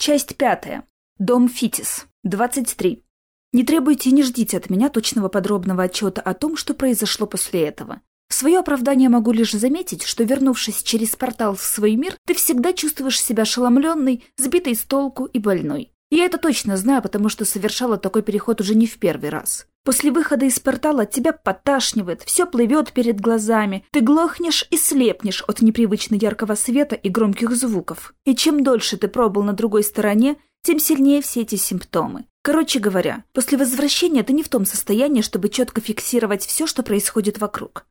Часть пятая. Дом Фитис. 23. Не требуйте и не ждите от меня точного подробного отчета о том, что произошло после этого. В свое оправдание могу лишь заметить, что, вернувшись через портал в свой мир, ты всегда чувствуешь себя ошеломленной, сбитой с толку и больной. Я это точно знаю, потому что совершала такой переход уже не в первый раз. После выхода из портала тебя поташнивает, все плывет перед глазами, ты глохнешь и слепнешь от непривычно яркого света и громких звуков. И чем дольше ты пробыл на другой стороне, тем сильнее все эти симптомы. Короче говоря, после возвращения ты не в том состоянии, чтобы четко фиксировать все, что происходит вокруг.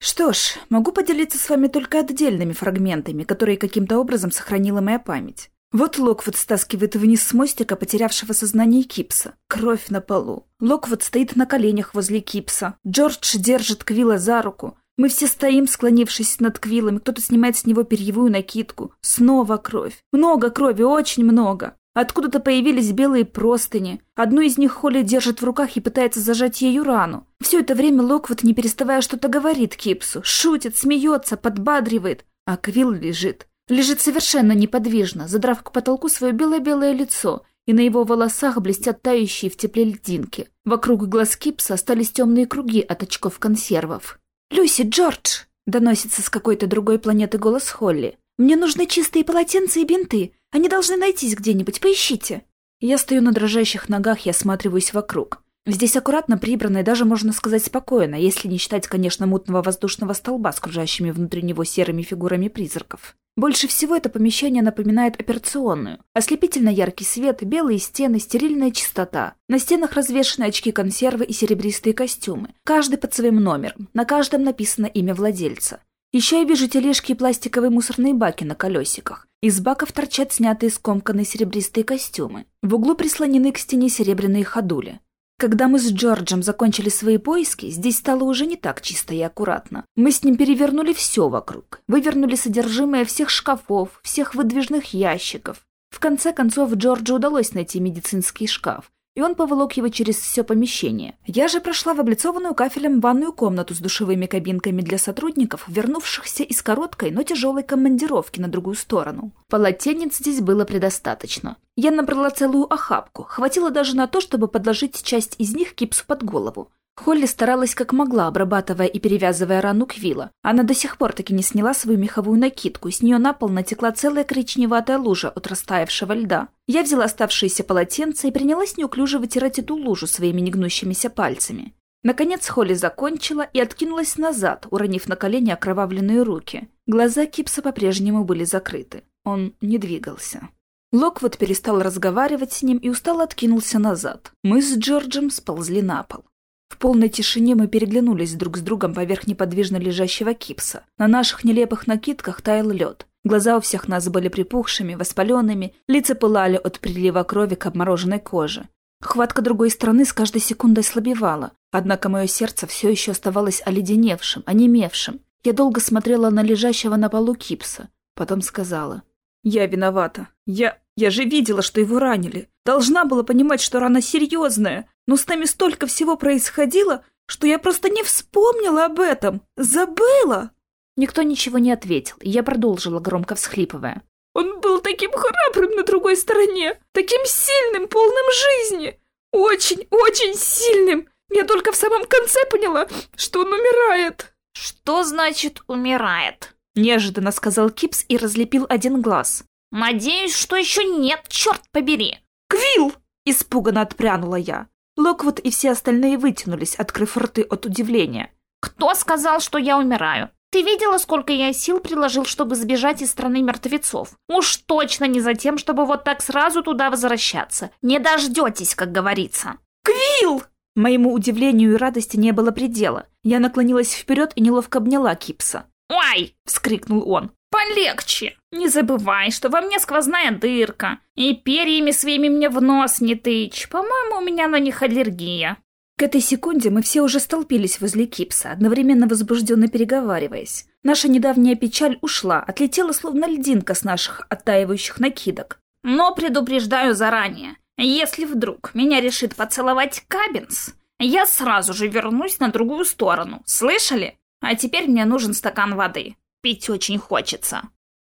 Что ж, могу поделиться с вами только отдельными фрагментами, которые каким-то образом сохранила моя память. Вот Локвуд стаскивает вниз с мостика потерявшего сознание Кипса. Кровь на полу. Локвуд стоит на коленях возле Кипса. Джордж держит Квилла за руку. Мы все стоим, склонившись над Квиллом, кто-то снимает с него перьевую накидку. Снова кровь. Много крови, очень много. Откуда-то появились белые простыни. Одну из них Холли держит в руках и пытается зажать ею рану. Все это время Локвуд, не переставая, что-то говорит Кипсу. Шутит, смеется, подбадривает. А Квилл лежит. Лежит совершенно неподвижно, задрав к потолку свое белое-белое лицо, и на его волосах блестят тающие в тепле льдинки. Вокруг глаз Кипса остались темные круги от очков консервов. «Люси, Джордж!» — доносится с какой-то другой планеты голос Холли. «Мне нужны чистые полотенца и бинты. Они должны найтись где-нибудь. Поищите!» Я стою на дрожащих ногах и осматриваюсь вокруг. Здесь аккуратно прибрано и даже, можно сказать, спокойно, если не считать, конечно, мутного воздушного столба с кружащими внутри него серыми фигурами призраков. Больше всего это помещение напоминает операционную. Ослепительно яркий свет, белые стены, стерильная чистота. На стенах развешаны очки консервы и серебристые костюмы. Каждый под своим номером. На каждом написано имя владельца. Еще я вижу тележки и пластиковые мусорные баки на колесиках. Из баков торчат снятые скомканные серебристые костюмы. В углу прислонены к стене серебряные ходули. Когда мы с Джорджем закончили свои поиски, здесь стало уже не так чисто и аккуратно. Мы с ним перевернули все вокруг. Вывернули содержимое всех шкафов, всех выдвижных ящиков. В конце концов, Джорджу удалось найти медицинский шкаф и он поволок его через все помещение. Я же прошла в облицованную кафелем ванную комнату с душевыми кабинками для сотрудников, вернувшихся из короткой, но тяжелой командировки на другую сторону. Полотенец здесь было предостаточно. Я набрала целую охапку, хватило даже на то, чтобы подложить часть из них кипсу под голову. Холли старалась как могла, обрабатывая и перевязывая рану Квилла. Она до сих пор таки не сняла свою меховую накидку, с нее на пол натекла целая коричневатая лужа от растаявшего льда. Я взяла оставшиеся полотенца и принялась неуклюже вытирать эту лужу своими негнущимися пальцами. Наконец Холли закончила и откинулась назад, уронив на колени окровавленные руки. Глаза Кипса по-прежнему были закрыты. Он не двигался. Локвуд перестал разговаривать с ним и устало откинулся назад. Мы с Джорджем сползли на пол. В полной тишине мы переглянулись друг с другом поверх неподвижно лежащего кипса. На наших нелепых накидках таял лед. Глаза у всех нас были припухшими, воспаленными, лица пылали от прилива крови к обмороженной коже. Хватка другой стороны с каждой секундой слабевала, однако мое сердце все еще оставалось оледеневшим, онемевшим. Я долго смотрела на лежащего на полу кипса, потом сказала. «Я виновата. Я... я же видела, что его ранили. Должна была понимать, что рана серьезная. Но с нами столько всего происходило, что я просто не вспомнила об этом. Забыла!» Никто ничего не ответил, и я продолжила, громко всхлипывая. «Он был таким храбрым на другой стороне, таким сильным, полным жизни! Очень, очень сильным! Я только в самом конце поняла, что он умирает!» «Что значит «умирает»?» — неожиданно сказал Кипс и разлепил один глаз. «Надеюсь, что еще нет, черт побери!» «Квилл!» — испуганно отпрянула я. Локвуд и все остальные вытянулись, открыв рты от удивления. «Кто сказал, что я умираю? Ты видела, сколько я сил приложил, чтобы сбежать из страны мертвецов? Уж точно не за тем, чтобы вот так сразу туда возвращаться. Не дождетесь, как говорится». «Квилл!» Моему удивлению и радости не было предела. Я наклонилась вперед и неловко обняла Кипса. «Ой!» — вскрикнул он. «Полегче! Не забывай, что во мне сквозная дырка, и перьями своими мне в нос не тычь. По-моему, у меня на них аллергия». К этой секунде мы все уже столпились возле Кипса, одновременно возбужденно переговариваясь. Наша недавняя печаль ушла, отлетела словно льдинка с наших оттаивающих накидок. «Но предупреждаю заранее, если вдруг меня решит поцеловать Кабинс, я сразу же вернусь на другую сторону, слышали? А теперь мне нужен стакан воды. Пить очень хочется.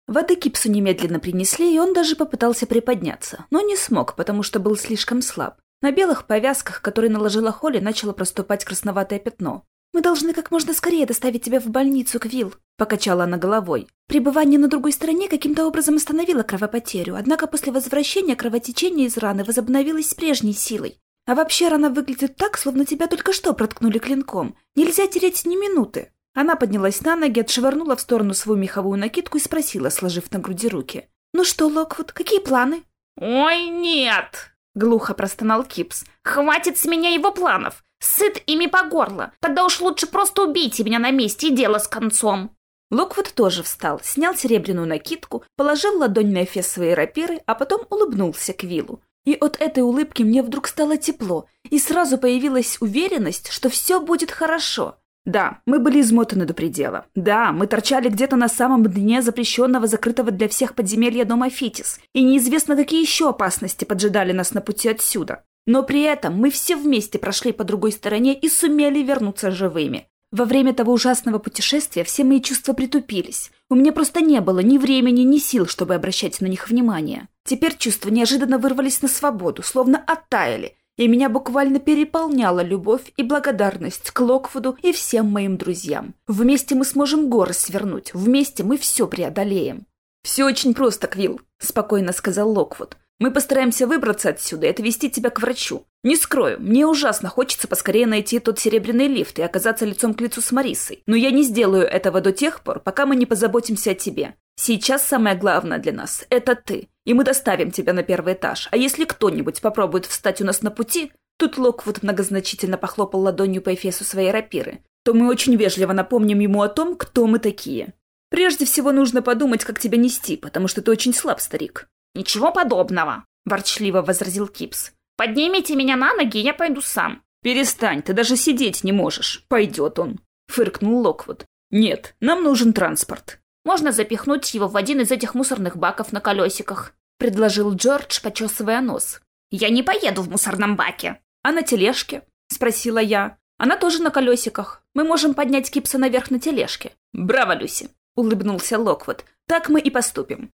Воды Кипсу немедленно принесли, и он даже попытался приподняться, но не смог, потому что был слишком слаб. На белых повязках, которые наложила Холли, начало проступать красноватое пятно. «Мы должны как можно скорее доставить тебя в больницу, Квилл», — покачала она головой. Пребывание на другой стороне каким-то образом остановило кровопотерю, однако после возвращения кровотечение из раны возобновилось с прежней силой. А вообще рана выглядит так, словно тебя только что проткнули клинком. Нельзя терять ни минуты. Она поднялась на ноги, отшвырнула в сторону свою меховую накидку и спросила, сложив на груди руки. «Ну что, Локвуд, какие планы?» «Ой, нет!» — глухо простонал Кипс. «Хватит с меня его планов! Сыт ими по горло. Тогда уж лучше просто убейте меня на месте и дело с концом. Локвуд тоже встал, снял серебряную накидку, положил ладонь на эфес своей рапиры, а потом улыбнулся Квиллу. И от этой улыбки мне вдруг стало тепло, и сразу появилась уверенность, что все будет хорошо. Да, мы были измотаны до предела. Да, мы торчали где-то на самом дне запрещенного, закрытого для всех подземелья дома Фитис, и неизвестно, какие еще опасности поджидали нас на пути отсюда. Но при этом мы все вместе прошли по другой стороне и сумели вернуться живыми. Во время того ужасного путешествия все мои чувства притупились. У меня просто не было ни времени, ни сил, чтобы обращать на них внимание. Теперь чувства неожиданно вырвались на свободу, словно оттаяли, и меня буквально переполняла любовь и благодарность к Локвуду и всем моим друзьям. Вместе мы сможем горы свернуть, вместе мы все преодолеем. «Все очень просто, Квилл», — спокойно сказал Локвуд. Мы постараемся выбраться отсюда и отвезти тебя к врачу. Не скрою, мне ужасно хочется поскорее найти тот серебряный лифт и оказаться лицом к лицу с Марисой. Но я не сделаю этого до тех пор, пока мы не позаботимся о тебе. Сейчас самое главное для нас – это ты. И мы доставим тебя на первый этаж. А если кто-нибудь попробует встать у нас на пути, тут Локвуд многозначительно похлопал ладонью по эфесу своей рапиры, то мы очень вежливо напомним ему о том, кто мы такие. Прежде всего нужно подумать, как тебя нести, потому что ты очень слаб, старик. «Ничего подобного», — ворчливо возразил Кипс. «Поднимите меня на ноги, я пойду сам». «Перестань, ты даже сидеть не можешь. Пойдет он», — фыркнул Локвуд. «Нет, нам нужен транспорт». «Можно запихнуть его в один из этих мусорных баков на колесиках», — предложил Джордж, почесывая нос. «Я не поеду в мусорном баке». «А на тележке?» — спросила я. «Она тоже на колесиках. Мы можем поднять Кипса наверх на тележке». «Браво, Люси!» — улыбнулся Локвуд. «Так мы и поступим.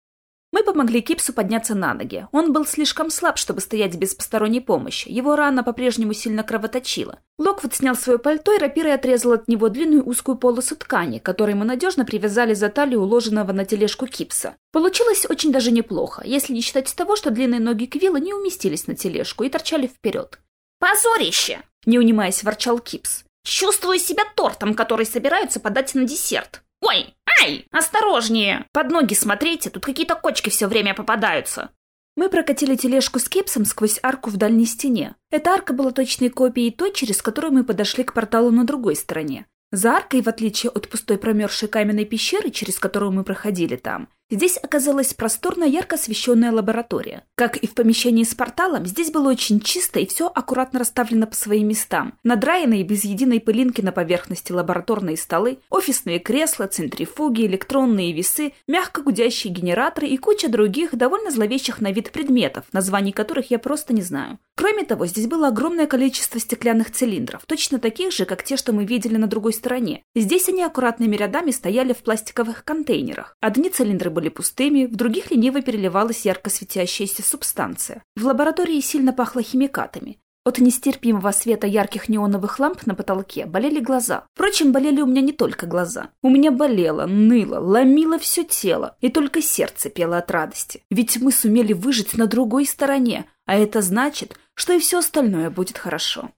Мы помогли Кипсу подняться на ноги. Он был слишком слаб, чтобы стоять без посторонней помощи. Его рана по-прежнему сильно кровоточила. Локвуд снял свое пальто и рапирой отрезал от него длинную узкую полосу ткани, которой мы надежно привязали за талию уложенного на тележку Кипса. Получилось очень даже неплохо, если не считать того, что длинные ноги Квилла не уместились на тележку и торчали вперед. «Позорище!» — не унимаясь, ворчал Кипс. «Чувствую себя тортом, который собираются подать на десерт». «Ой, ай! Осторожнее! Под ноги смотрите, тут какие-то кочки все время попадаются!» Мы прокатили тележку с кепсом сквозь арку в дальней стене. Эта арка была точной копией той, через которую мы подошли к порталу на другой стороне. За аркой, в отличие от пустой промерзшей каменной пещеры, через которую мы проходили там, Здесь оказалась просторная ярко освещенная лаборатория. Как и в помещении с порталом, здесь было очень чисто и все аккуратно расставлено по своим местам. Надраенные без единой пылинки на поверхности лабораторные столы, офисные кресла, центрифуги, электронные весы, мягко гудящие генераторы и куча других довольно зловещих на вид предметов, названий которых я просто не знаю. Кроме того, здесь было огромное количество стеклянных цилиндров, точно таких же, как те, что мы видели на другой стороне. Здесь они аккуратными рядами стояли в пластиковых контейнерах. Одни цилиндры были были пустыми, в других лениво переливалась ярко светящаяся субстанция. В лаборатории сильно пахло химикатами. От нестерпимого света ярких неоновых ламп на потолке болели глаза. Впрочем, болели у меня не только глаза. У меня болело, ныло, ломило все тело, и только сердце пело от радости. Ведь мы сумели выжить на другой стороне, а это значит, что и все остальное будет хорошо.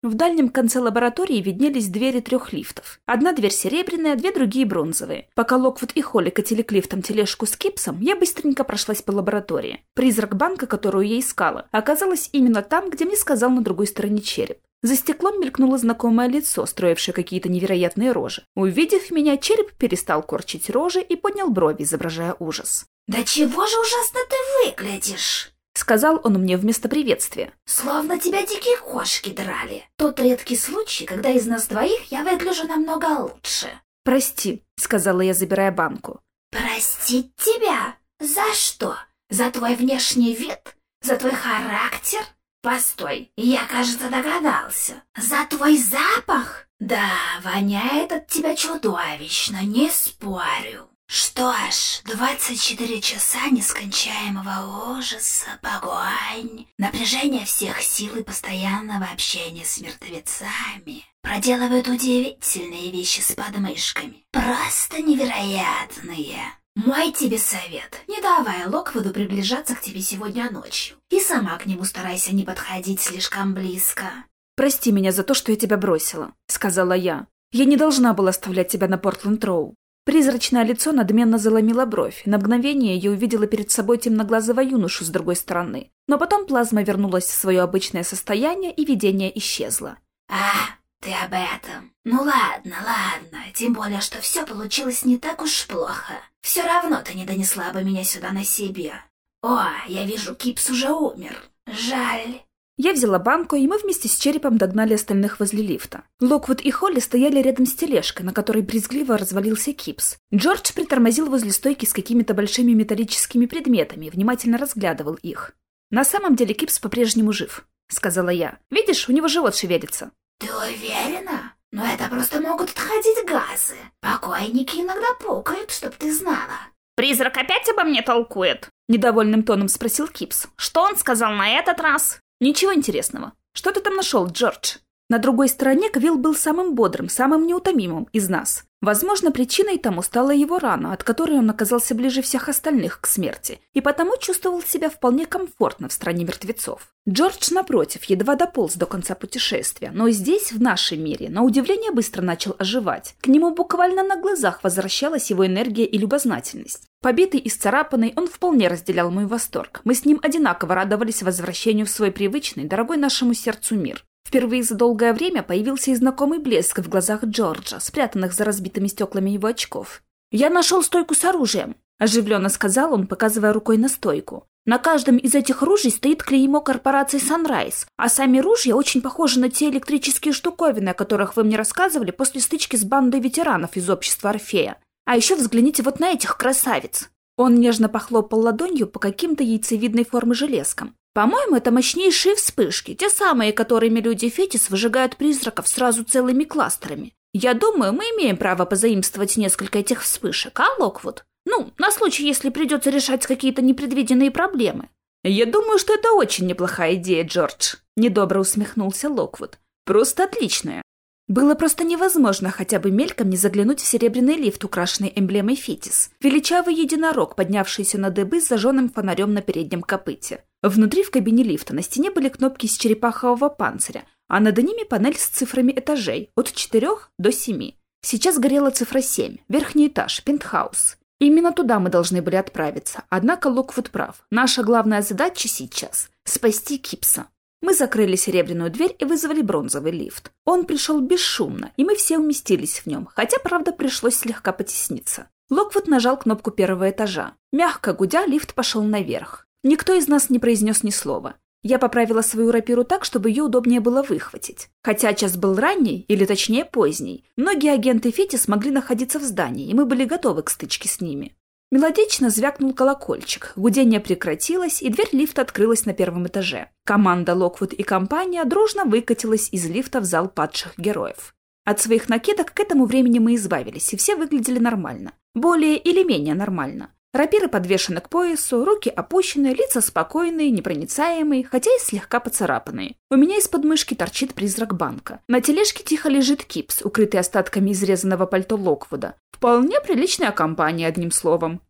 В дальнем конце лаборатории виднелись двери трех лифтов. Одна дверь серебряная, две другие бронзовые. Пока Локвуд и Холли катили к лифтам тележку с кипсом, я быстренько прошлась по лаборатории. Призрак банка, которую я искала, оказалась именно там, где мне сказал на другой стороне череп. За стеклом мелькнуло знакомое лицо, строившее какие-то невероятные рожи. Увидев меня, череп перестал корчить рожи и поднял брови, изображая ужас. «Да чего же ужасно ты выглядишь?» Сказал он мне вместо приветствия. «Словно тебя дикие кошки драли. Тот редкий случай, когда из нас двоих я выгляжу намного лучше». «Прости», — сказала я, забирая банку. «Простить тебя? За что? За твой внешний вид? За твой характер? Постой, я, кажется, догадался. За твой запах? Да, воняет от тебя чудовищно, не спорю. Что ж, 24 часа нескончаемого ужаса, погонь, напряжение всех сил и постоянного общения с мертвецами проделывают удивительные вещи с подмышками. Просто невероятные. Мой тебе совет. Не давай Локвуду приближаться к тебе сегодня ночью. И сама к нему старайся не подходить слишком близко. «Прости меня за то, что я тебя бросила», — сказала я. «Я не должна была оставлять тебя на Портленд-Роу. Призрачное лицо надменно заломило бровь. На мгновение я увидела перед собой темноглазого юношу с другой стороны. Но потом плазма вернулась в свое обычное состояние, и видение исчезло. «А, ты об этом? Ну ладно, ладно. Тем более, что все получилось не так уж плохо. Все равно ты не донесла бы меня сюда на себе. О, я вижу, Кипс уже умер. Жаль». Я взяла банку, и мы вместе с черепом догнали остальных возле лифта. Локвуд и Холли стояли рядом с тележкой, на которой брезгливо развалился Кипс. Джордж притормозил возле стойки с какими-то большими металлическими предметами и внимательно разглядывал их. «На самом деле Кипс по-прежнему жив», — сказала я. «Видишь, у него живот шевелится». «Ты уверена? Но это просто могут отходить газы. Покойники иногда пукают, чтоб ты знала». «Призрак опять обо мне толкует?» — недовольным тоном спросил Кипс. «Что он сказал на этот раз?» «Ничего интересного. Что ты там нашел, Джордж?» На другой стороне Квилл был самым бодрым, самым неутомимым из нас. Возможно, причиной тому стала его рана, от которой он оказался ближе всех остальных к смерти, и потому чувствовал себя вполне комфортно в стране мертвецов. Джордж, напротив, едва дополз до конца путешествия, но здесь, в нашем мире, на удивление быстро начал оживать. К нему буквально на глазах возвращалась его энергия и любознательность. Побитый и сцарапанный, он вполне разделял мой восторг. Мы с ним одинаково радовались возвращению в свой привычный, дорогой нашему сердцу мир. Впервые за долгое время появился и знакомый блеск в глазах Джорджа, спрятанных за разбитыми стеклами его очков. «Я нашел стойку с оружием», — оживленно сказал он, показывая рукой на стойку. «На каждом из этих ружей стоит клеймо корпорации Sunrise, а сами ружья очень похожи на те электрические штуковины, о которых вы мне рассказывали после стычки с бандой ветеранов из общества Орфея. А еще взгляните вот на этих красавиц!» Он нежно похлопал ладонью по каким-то яйцевидной формы железкам. По-моему, это мощнейшие вспышки, те самые, которыми люди Фетис выжигают призраков сразу целыми кластерами. Я думаю, мы имеем право позаимствовать несколько этих вспышек, а, Локвуд? Ну, на случай, если придется решать какие-то непредвиденные проблемы. Я думаю, что это очень неплохая идея, Джордж. Недобро усмехнулся Локвуд. Просто отличная. Было просто невозможно хотя бы мельком не заглянуть в серебряный лифт, украшенный эмблемой Фетис. Величавый единорог, поднявшийся на дыбы с зажженным фонарем на переднем копыте. Внутри в кабине лифта на стене были кнопки из черепахового панциря, а над ними панель с цифрами этажей от 4 до 7. Сейчас горела цифра 7, верхний этаж, пентхаус. Именно туда мы должны были отправиться. Однако Локвуд прав. Наша главная задача сейчас – спасти Кипса. Мы закрыли серебряную дверь и вызвали бронзовый лифт. Он пришел бесшумно, и мы все уместились в нем, хотя, правда, пришлось слегка потесниться. Локвуд нажал кнопку первого этажа. Мягко гудя, лифт пошел наверх. Никто из нас не произнес ни слова. Я поправила свою рапиру так, чтобы ее удобнее было выхватить. Хотя час был ранний, или точнее поздний, многие агенты Фети смогли находиться в здании, и мы были готовы к стычке с ними. Мелодично звякнул колокольчик, гудение прекратилось, и дверь лифта открылась на первом этаже. Команда Локвуд и компания дружно выкатилась из лифта в зал падших героев. От своих накидок к этому времени мы избавились, и все выглядели нормально. Более или менее нормально. Рапиры подвешены к поясу, руки опущены, лица спокойные, непроницаемые, хотя и слегка поцарапанные. У меня из подмышки торчит призрак банка. На тележке тихо лежит кипс, укрытый остатками изрезанного пальто Локвуда. Вполне приличная компания, одним словом.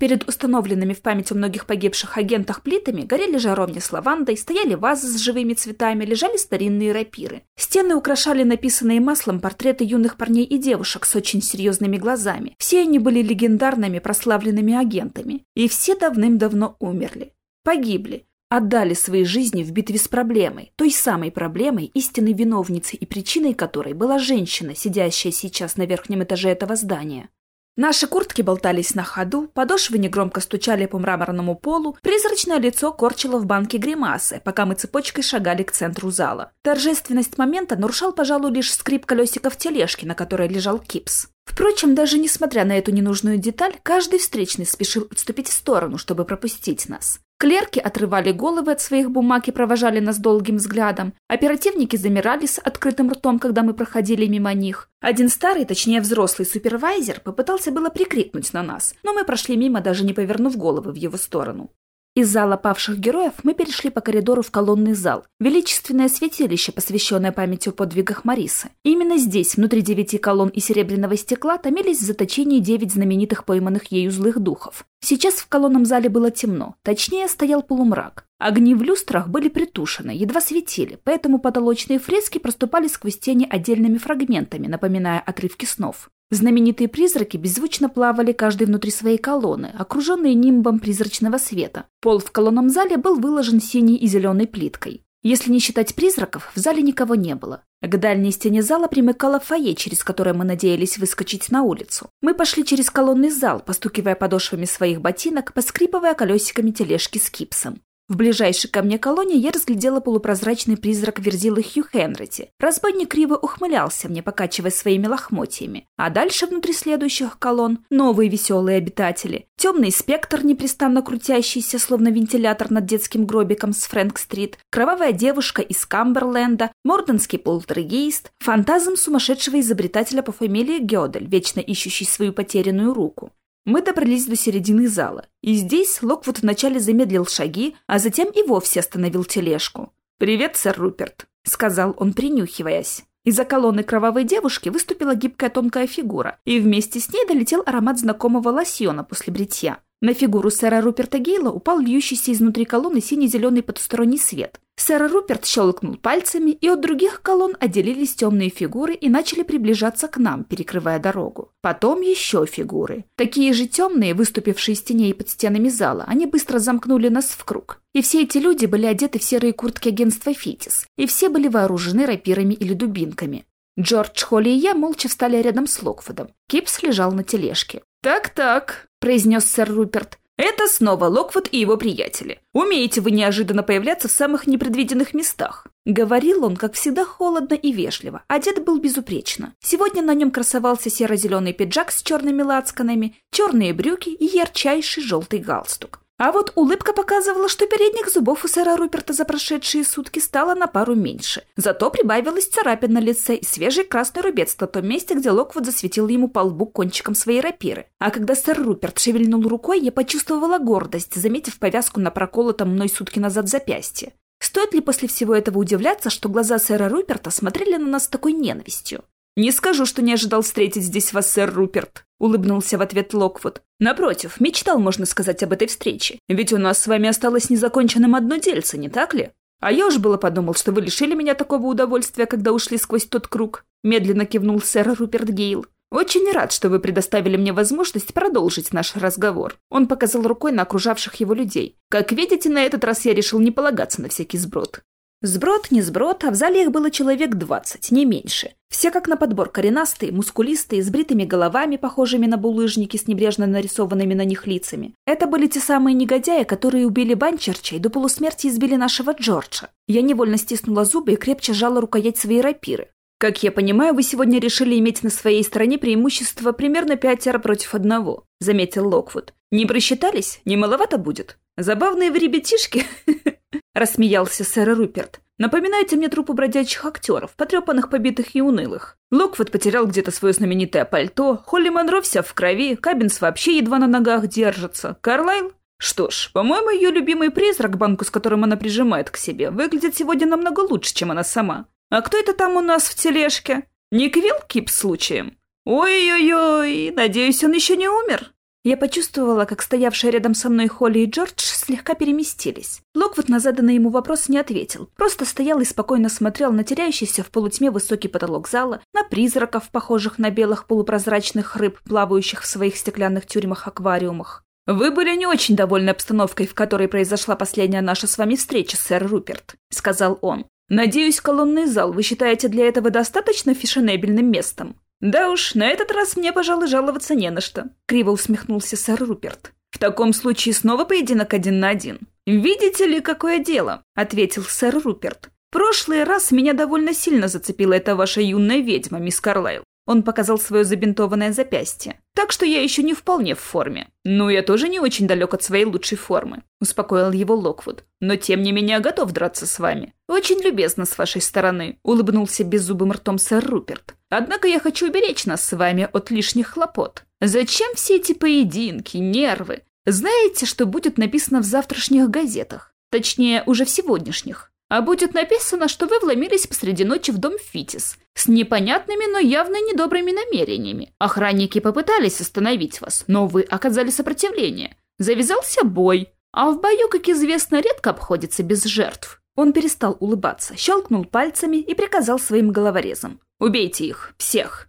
Перед установленными в память о многих погибших агентах плитами горели жаровни с лавандой, стояли вазы с живыми цветами, лежали старинные рапиры. Стены украшали написанные маслом портреты юных парней и девушек с очень серьезными глазами. Все они были легендарными прославленными агентами. И все давным-давно умерли. Погибли. Отдали свои жизни в битве с проблемой, той самой проблемой, истинной виновницей и причиной которой была женщина, сидящая сейчас на верхнем этаже этого здания. Наши куртки болтались на ходу, подошвы негромко стучали по мраморному полу, призрачное лицо корчило в банке гримасы, пока мы цепочкой шагали к центру зала. Торжественность момента нарушал, пожалуй, лишь скрип колесиков тележки, на которой лежал кипс. Впрочем, даже несмотря на эту ненужную деталь, каждый встречный спешил отступить в сторону, чтобы пропустить нас. Клерки отрывали головы от своих бумаг и провожали нас долгим взглядом. Оперативники замирали с открытым ртом, когда мы проходили мимо них. Один старый, точнее взрослый супервайзер, попытался было прикрикнуть на нас, но мы прошли мимо, даже не повернув головы в его сторону. Из зала павших героев мы перешли по коридору в колонный зал, величественное святилище, посвященное памяти о подвигах Марисы. Именно здесь, внутри девяти колонн и серебряного стекла, томились в заточении девять знаменитых пойманных ею злых духов. Сейчас в колонном зале было темно, точнее стоял полумрак. Огни в люстрах были притушены, едва светили, поэтому потолочные фрески проступали сквозь тени отдельными фрагментами, напоминая отрывки снов. Знаменитые призраки беззвучно плавали каждый внутри своей колонны, окруженные нимбом призрачного света. Пол в колонном зале был выложен синей и зеленой плиткой. Если не считать призраков, в зале никого не было. К дальней стене зала примыкало фойе, через которое мы надеялись выскочить на улицу. Мы пошли через колонный зал, постукивая подошвами своих ботинок, поскрипывая колесиками тележки с кипсом. В ближайшей ко мне колонне я разглядела полупрозрачный призрак Верзилы Хью Хенрити. Разбойник криво ухмылялся мне, покачивая своими лохмотьями. А дальше внутри следующих колонн новые веселые обитатели. Темный спектр, непрестанно крутящийся, словно вентилятор над детским гробиком с Фрэнк-стрит, кровавая девушка из Камберленда, морденский полтергейст, фантазм сумасшедшего изобретателя по фамилии Гёдель, вечно ищущий свою потерянную руку. Мы добрались до середины зала, и здесь Локвуд вначале замедлил шаги, а затем и вовсе остановил тележку. «Привет, сэр Руперт», — сказал он, принюхиваясь. Из-за колонны кровавой девушки выступила гибкая тонкая фигура, и вместе с ней долетел аромат знакомого лосьона после бритья. На фигуру сэра Руперта Гейла упал льющийся изнутри колонны синий-зеленый потусторонний свет. Сэр Руперт щелкнул пальцами, и от других колонн отделились темные фигуры и начали приближаться к нам, перекрывая дорогу. Потом еще фигуры. Такие же темные, выступившие из теней под стенами зала, они быстро замкнули нас в круг. И все эти люди были одеты в серые куртки агентства «Фитис», и все были вооружены рапирами или дубинками. Джордж Холли и я молча встали рядом с Локфудом. Кипс лежал на тележке. «Так-так», — произнес сэр Руперт. «Это снова Локвуд и его приятели. Умеете вы неожиданно появляться в самых непредвиденных местах». Говорил он, как всегда, холодно и вежливо. Одет был безупречно. Сегодня на нем красовался серо-зеленый пиджак с черными лацканами, черные брюки и ярчайший желтый галстук. А вот улыбка показывала, что передних зубов у сэра Руперта за прошедшие сутки стало на пару меньше. Зато прибавилась царапин на лице и свежий красный рубец на том месте, где Локвуд засветил ему по лбу кончиком своей рапиры. А когда сэр Руперт шевельнул рукой, я почувствовала гордость, заметив повязку на проколотом мной сутки назад запястье. Стоит ли после всего этого удивляться, что глаза сэра Руперта смотрели на нас с такой ненавистью? «Не скажу, что не ожидал встретить здесь вас, сэр Руперт», — улыбнулся в ответ Локвуд. «Напротив, мечтал, можно сказать, об этой встрече. Ведь у нас с вами осталось незаконченным одно дельце, не так ли? А я уж было подумал, что вы лишили меня такого удовольствия, когда ушли сквозь тот круг», — медленно кивнул сэр Руперт Гейл. «Очень рад, что вы предоставили мне возможность продолжить наш разговор». Он показал рукой на окружавших его людей. «Как видите, на этот раз я решил не полагаться на всякий сброд. Сброд, не сброд, а в зале их было человек двадцать, не меньше. Все как на подбор коренастые, мускулистые, с бритыми головами, похожими на булыжники с небрежно нарисованными на них лицами. Это были те самые негодяи, которые убили Банчерча и до полусмерти избили нашего Джорджа. Я невольно стиснула зубы и крепче сжала рукоять своей рапиры. «Как я понимаю, вы сегодня решили иметь на своей стороне преимущество примерно пятеро против одного», — заметил Локвуд. «Не просчитались? Не маловато будет? Забавные вы ребятишки?» — рассмеялся сэр Руперт. «Напоминаете мне трупы бродячих актеров, потрепанных, побитых и унылых. Локвуд потерял где-то свое знаменитое пальто, Холли Монро вся в крови, Кабинс вообще едва на ногах держится. Карлайл? Что ж, по-моему, ее любимый призрак, банку с которым она прижимает к себе, выглядит сегодня намного лучше, чем она сама. А кто это там у нас в тележке? Не Квилл Кип случаем? Ой-ой-ой, надеюсь, он еще не умер?» Я почувствовала, как стоявшие рядом со мной Холли и Джордж слегка переместились. Локвуд на заданный ему вопрос не ответил, просто стоял и спокойно смотрел на теряющийся в полутьме высокий потолок зала, на призраков, похожих на белых полупрозрачных рыб, плавающих в своих стеклянных тюрьмах-аквариумах. «Вы были не очень довольны обстановкой, в которой произошла последняя наша с вами встреча, сэр Руперт», — сказал он. «Надеюсь, колонный зал вы считаете для этого достаточно фешенебельным местом?» «Да уж, на этот раз мне, пожалуй, жаловаться не на что», — криво усмехнулся сэр Руперт. «В таком случае снова поединок один на один». «Видите ли, какое дело?» — ответил сэр Руперт. «Прошлый раз меня довольно сильно зацепила эта ваша юная ведьма, мисс Карлайл. Он показал свое забинтованное запястье. «Так что я еще не вполне в форме. Ну, я тоже не очень далек от своей лучшей формы», — успокоил его Локвуд. «Но тем не менее готов драться с вами. Очень любезно с вашей стороны», — улыбнулся беззубым ртом сэр Руперт. «Однако я хочу уберечь нас с вами от лишних хлопот. Зачем все эти поединки, нервы? Знаете, что будет написано в завтрашних газетах? Точнее, уже в сегодняшних. А будет написано, что вы вломились посреди ночи в дом Фитис с непонятными, но явно недобрыми намерениями. Охранники попытались остановить вас, но вы оказали сопротивление. Завязался бой, а в бою, как известно, редко обходится без жертв. Он перестал улыбаться, щелкнул пальцами и приказал своим головорезам. «Убейте их, всех!»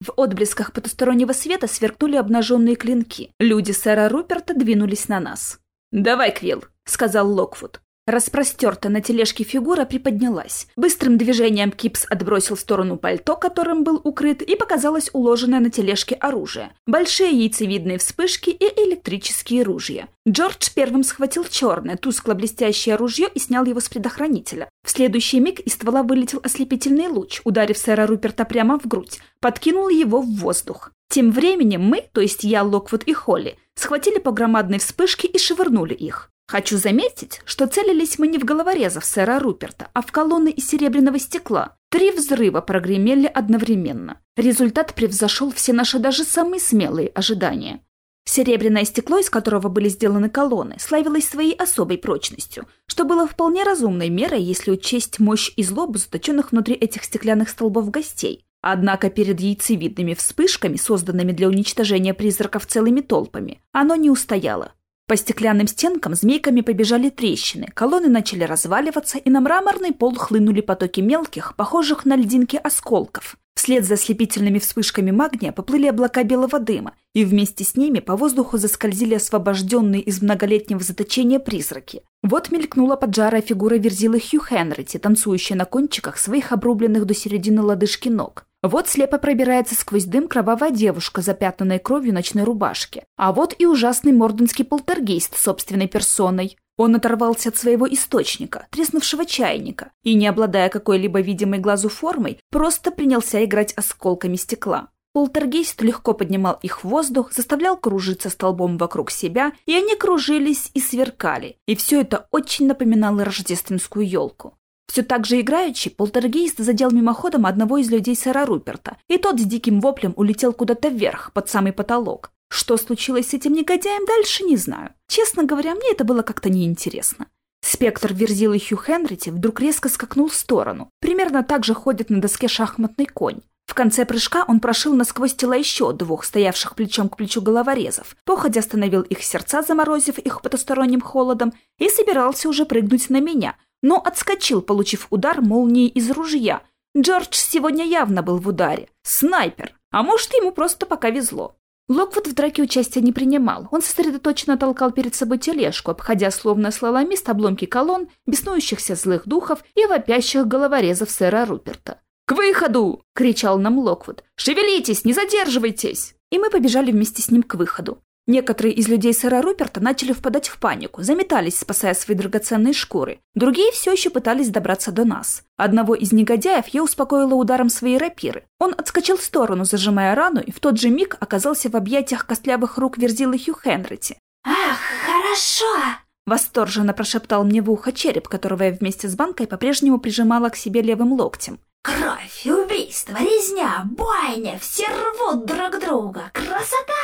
В отблесках потустороннего света сверкнули обнаженные клинки. Люди сэра Руперта двинулись на нас. «Давай, Квилл», — сказал Локвуд. Распростертая на тележке фигура приподнялась. Быстрым движением Кипс отбросил в сторону пальто, которым был укрыт, и показалось уложенное на тележке оружие. Большие яйцевидные вспышки и электрические ружья. Джордж первым схватил черное, тускло-блестящее ружье и снял его с предохранителя. В следующий миг из ствола вылетел ослепительный луч, ударив сэра Руперта прямо в грудь. Подкинул его в воздух. Тем временем мы, то есть я, Локвуд и Холли, схватили по громадной вспышке и швырнули их. Хочу заметить, что целились мы не в головорезов сэра Руперта, а в колонны из серебряного стекла. Три взрыва прогремели одновременно. Результат превзошел все наши даже самые смелые ожидания. Серебряное стекло, из которого были сделаны колонны, славилось своей особой прочностью, что было вполне разумной мерой, если учесть мощь и злобу заточенных внутри этих стеклянных столбов гостей. Однако перед яйцевидными вспышками, созданными для уничтожения призраков целыми толпами, оно не устояло. По стеклянным стенкам змейками побежали трещины, колонны начали разваливаться, и на мраморный пол хлынули потоки мелких, похожих на льдинки осколков. Вслед за ослепительными вспышками магния поплыли облака белого дыма, и вместе с ними по воздуху заскользили освобожденные из многолетнего заточения призраки. Вот мелькнула поджарая фигура Верзилы Хью Хенрити, танцующая на кончиках своих обрубленных до середины лодыжки ног. Вот слепо пробирается сквозь дым кровавая девушка, запятнанная кровью ночной рубашки. А вот и ужасный морденский полтергейст собственной персоной. Он оторвался от своего источника, треснувшего чайника, и, не обладая какой-либо видимой глазу формой, просто принялся играть осколками стекла. Полтергейст легко поднимал их в воздух, заставлял кружиться столбом вокруг себя, и они кружились и сверкали, и все это очень напоминало рождественскую елку. Все так же играючи, полтергейст задел мимоходом одного из людей сэра Руперта, и тот с диким воплем улетел куда-то вверх, под самый потолок. Что случилось с этим негодяем дальше, не знаю. Честно говоря, мне это было как-то неинтересно. Спектр Верзилы Хью Хенрити вдруг резко скакнул в сторону. Примерно так же ходит на доске шахматный конь. В конце прыжка он прошил насквозь тела еще двух, стоявших плечом к плечу головорезов, походя остановил их сердца, заморозив их потусторонним холодом, и собирался уже прыгнуть на меня — но отскочил, получив удар молнии из ружья. Джордж сегодня явно был в ударе. Снайпер. А может, ему просто пока везло. Локвуд в драке участия не принимал. Он сосредоточенно толкал перед собой тележку, обходя словно слаломист обломки колонн, беснующихся злых духов и вопящих головорезов сэра Руперта. «К выходу!» — кричал нам Локвуд. «Шевелитесь, не задерживайтесь!» И мы побежали вместе с ним к выходу. Некоторые из людей сэра Руперта начали впадать в панику, заметались, спасая свои драгоценные шкуры. Другие все еще пытались добраться до нас. Одного из негодяев я успокоила ударом своей рапиры. Он отскочил в сторону, зажимая рану, и в тот же миг оказался в объятиях костлявых рук Верзилы Хью Хенрити. «Ах, хорошо!» Восторженно прошептал мне в ухо череп, которого я вместе с банкой по-прежнему прижимала к себе левым локтем. «Кровь, убийство, резня, бойня, все рвут друг друга. Красота!»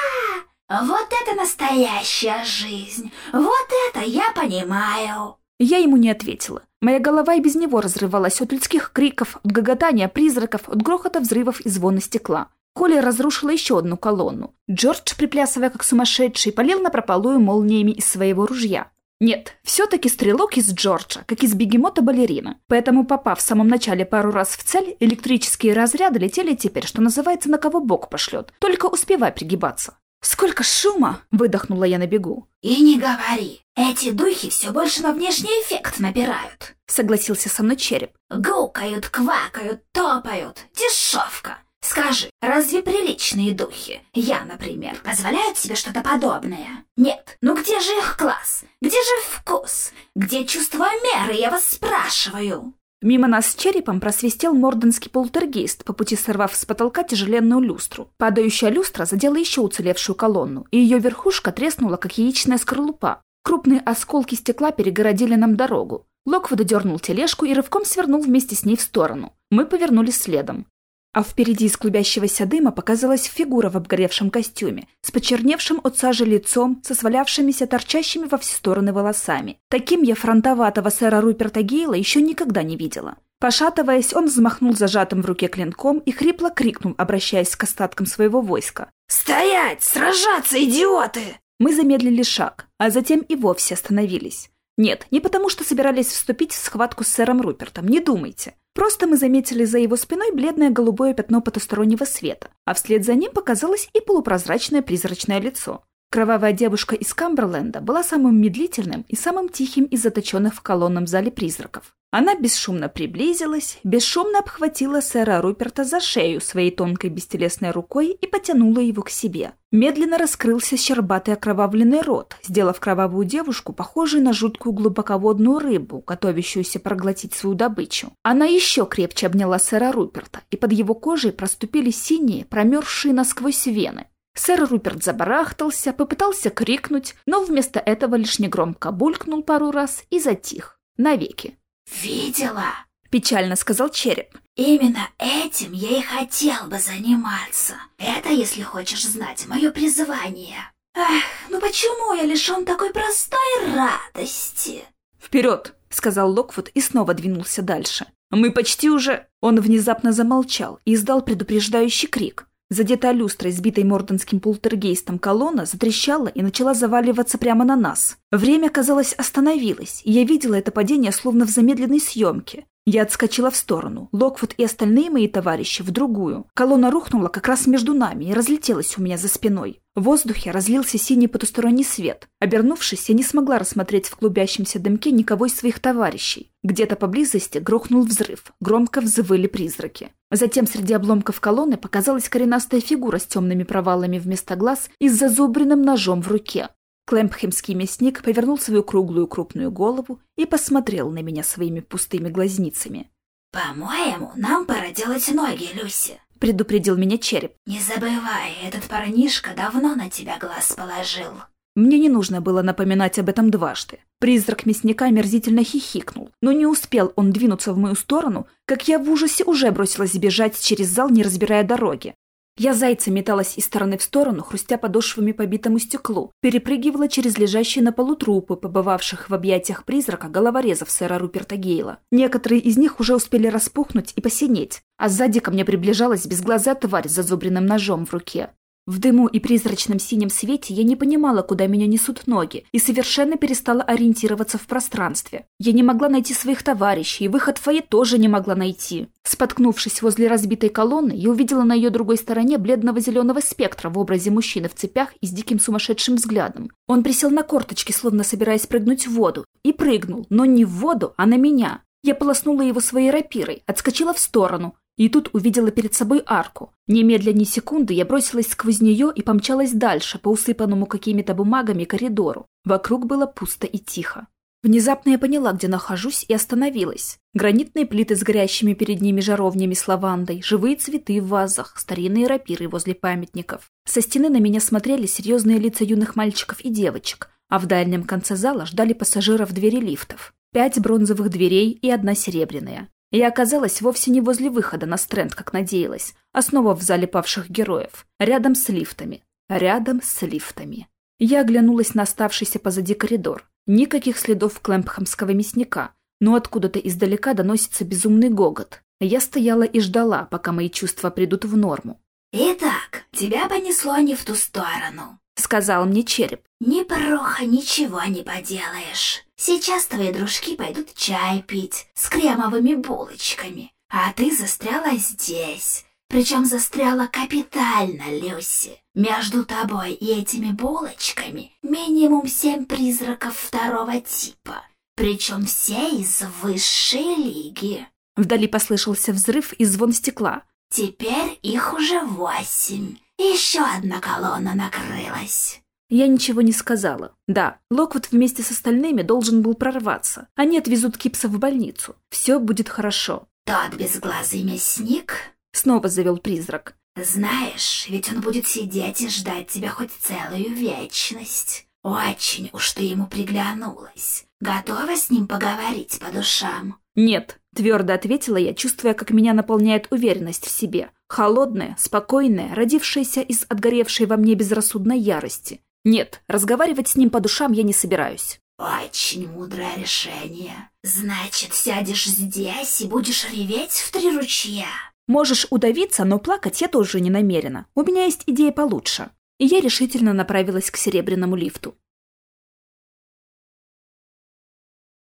«Вот это настоящая жизнь! Вот это я понимаю!» Я ему не ответила. Моя голова и без него разрывалась от людских криков, от гоготания призраков, от грохота взрывов и звона стекла. Коля разрушила еще одну колонну. Джордж, приплясывая как сумасшедший, полил на прополую молниями из своего ружья. Нет, все-таки стрелок из Джорджа, как из бегемота балерина. Поэтому, попав в самом начале пару раз в цель, электрические разряды летели теперь, что называется, на кого бог пошлет. Только успевай пригибаться. «Сколько шума!» — выдохнула я на бегу. «И не говори. Эти духи все больше на внешний эффект набирают», — согласился со мной череп. «Гукают, квакают, топают. Дешевка. Скажи, разве приличные духи, я, например, позволяют себе что-то подобное? Нет. Ну где же их класс? Где же вкус? Где чувство меры, я вас спрашиваю?» Мимо нас с черепом просвистел морденский полтергейст, по пути сорвав с потолка тяжеленную люстру. Падающая люстра задела еще уцелевшую колонну, и ее верхушка треснула, как яичная скорлупа. Крупные осколки стекла перегородили нам дорогу. Локвуд дернул тележку и рывком свернул вместе с ней в сторону. Мы повернулись следом. А впереди из клубящегося дыма показалась фигура в обгоревшем костюме, с почерневшим от сажи лицом, со свалявшимися торчащими во все стороны волосами. Таким я фронтоватого сэра Руперта Гейла еще никогда не видела. Пошатываясь, он взмахнул зажатым в руке клинком и хрипло крикнул, обращаясь к остаткам своего войска. «Стоять! Сражаться, идиоты!» Мы замедлили шаг, а затем и вовсе остановились. Нет, не потому что собирались вступить в схватку с сэром Рупертом, не думайте. Просто мы заметили за его спиной бледное голубое пятно потустороннего света, а вслед за ним показалось и полупрозрачное призрачное лицо. Кровавая девушка из Камберленда была самым медлительным и самым тихим из заточенных в колонном зале призраков. Она бесшумно приблизилась, бесшумно обхватила сэра Руперта за шею своей тонкой бестелесной рукой и потянула его к себе. Медленно раскрылся щербатый окровавленный рот, сделав кровавую девушку похожей на жуткую глубоководную рыбу, готовящуюся проглотить свою добычу. Она еще крепче обняла сэра Руперта, и под его кожей проступили синие, промерзшие насквозь вены. Сэр Руперт забарахтался, попытался крикнуть, но вместо этого лишь негромко булькнул пару раз и затих. Навеки. «Видела?» — печально сказал череп. «Именно этим я и хотел бы заниматься. Это, если хочешь знать, мое призвание. Ах, ну почему я лишен такой простой радости?» «Вперед!» — сказал Локвуд и снова двинулся дальше. «Мы почти уже...» Он внезапно замолчал и издал предупреждающий крик. Задетая люстрой, сбитой морденским полтергейстом колонна, затрещала и начала заваливаться прямо на нас. Время, казалось, остановилось, и я видела это падение словно в замедленной съемке. Я отскочила в сторону, Локвуд и остальные мои товарищи в другую. Колонна рухнула как раз между нами и разлетелась у меня за спиной. В воздухе разлился синий потусторонний свет. Обернувшись, я не смогла рассмотреть в клубящемся дымке никого из своих товарищей. Где-то поблизости грохнул взрыв, громко взвыли призраки. Затем среди обломков колонны показалась коренастая фигура с темными провалами вместо глаз и с зазубренным ножом в руке. Клэмпхемский мясник повернул свою круглую крупную голову и посмотрел на меня своими пустыми глазницами. «По-моему, нам пора делать ноги, Люси», — предупредил меня череп. «Не забывай, этот парнишка давно на тебя глаз положил». Мне не нужно было напоминать об этом дважды. Призрак мясника мерзительно хихикнул, но не успел он двинуться в мою сторону, как я в ужасе уже бросилась бежать через зал, не разбирая дороги. Я зайца металась из стороны в сторону, хрустя подошвами по битому стеклу, перепрыгивала через лежащие на полу трупы, побывавших в объятиях призрака головорезов сэра Руперта Гейла. Некоторые из них уже успели распухнуть и посинеть, а сзади ко мне приближалась безглазая тварь с зазубренным ножом в руке. В дыму и призрачном синем свете я не понимала, куда меня несут ноги, и совершенно перестала ориентироваться в пространстве. Я не могла найти своих товарищей, и выход в фойе тоже не могла найти. Споткнувшись возле разбитой колонны, я увидела на ее другой стороне бледного зеленого спектра в образе мужчины в цепях и с диким сумасшедшим взглядом. Он присел на корточки, словно собираясь прыгнуть в воду, и прыгнул, но не в воду, а на меня. Я полоснула его своей рапирой, отскочила в сторону, и тут увидела перед собой арку. Немедля ни секунды я бросилась сквозь нее и помчалась дальше по усыпанному какими-то бумагами коридору. Вокруг было пусто и тихо. Внезапно я поняла, где нахожусь, и остановилась. Гранитные плиты с горящими перед ними жаровнями с лавандой, живые цветы в вазах, старинные рапиры возле памятников. Со стены на меня смотрели серьезные лица юных мальчиков и девочек, а в дальнем конце зала ждали пассажиров двери лифтов. Пять бронзовых дверей и одна серебряная. Я оказалась вовсе не возле выхода на стренд, как надеялась, а снова в зале павших героев, рядом с лифтами. Рядом с лифтами. Я оглянулась на оставшийся позади коридор. Никаких следов клэмпхамского мясника, но откуда-то издалека доносится безумный гогот. Я стояла и ждала, пока мои чувства придут в норму. «Итак, тебя понесло не в ту сторону», — сказал мне череп. «Ни проха, ничего не поделаешь. Сейчас твои дружки пойдут чай пить с кремовыми булочками, а ты застряла здесь. Причем застряла капитально, Люси. Между тобой и этими булочками минимум семь призраков второго типа, причем все из высшей лиги». Вдали послышался взрыв и звон стекла. «Теперь их уже восемь. Еще одна колонна накрылась». Я ничего не сказала. Да, Локвуд вместе с остальными должен был прорваться. Они отвезут Кипса в больницу. Все будет хорошо. Тот безглазый мясник? Снова завел призрак. Знаешь, ведь он будет сидеть и ждать тебя хоть целую вечность. Очень уж ты ему приглянулась. Готова с ним поговорить по душам? Нет, твердо ответила я, чувствуя, как меня наполняет уверенность в себе. Холодная, спокойная, родившаяся из отгоревшей во мне безрассудной ярости. Нет, разговаривать с ним по душам я не собираюсь. Очень мудрое решение. Значит, сядешь здесь и будешь реветь в три ручья. Можешь удавиться, но плакать я тоже не намерена. У меня есть идея получше. И я решительно направилась к серебряному лифту.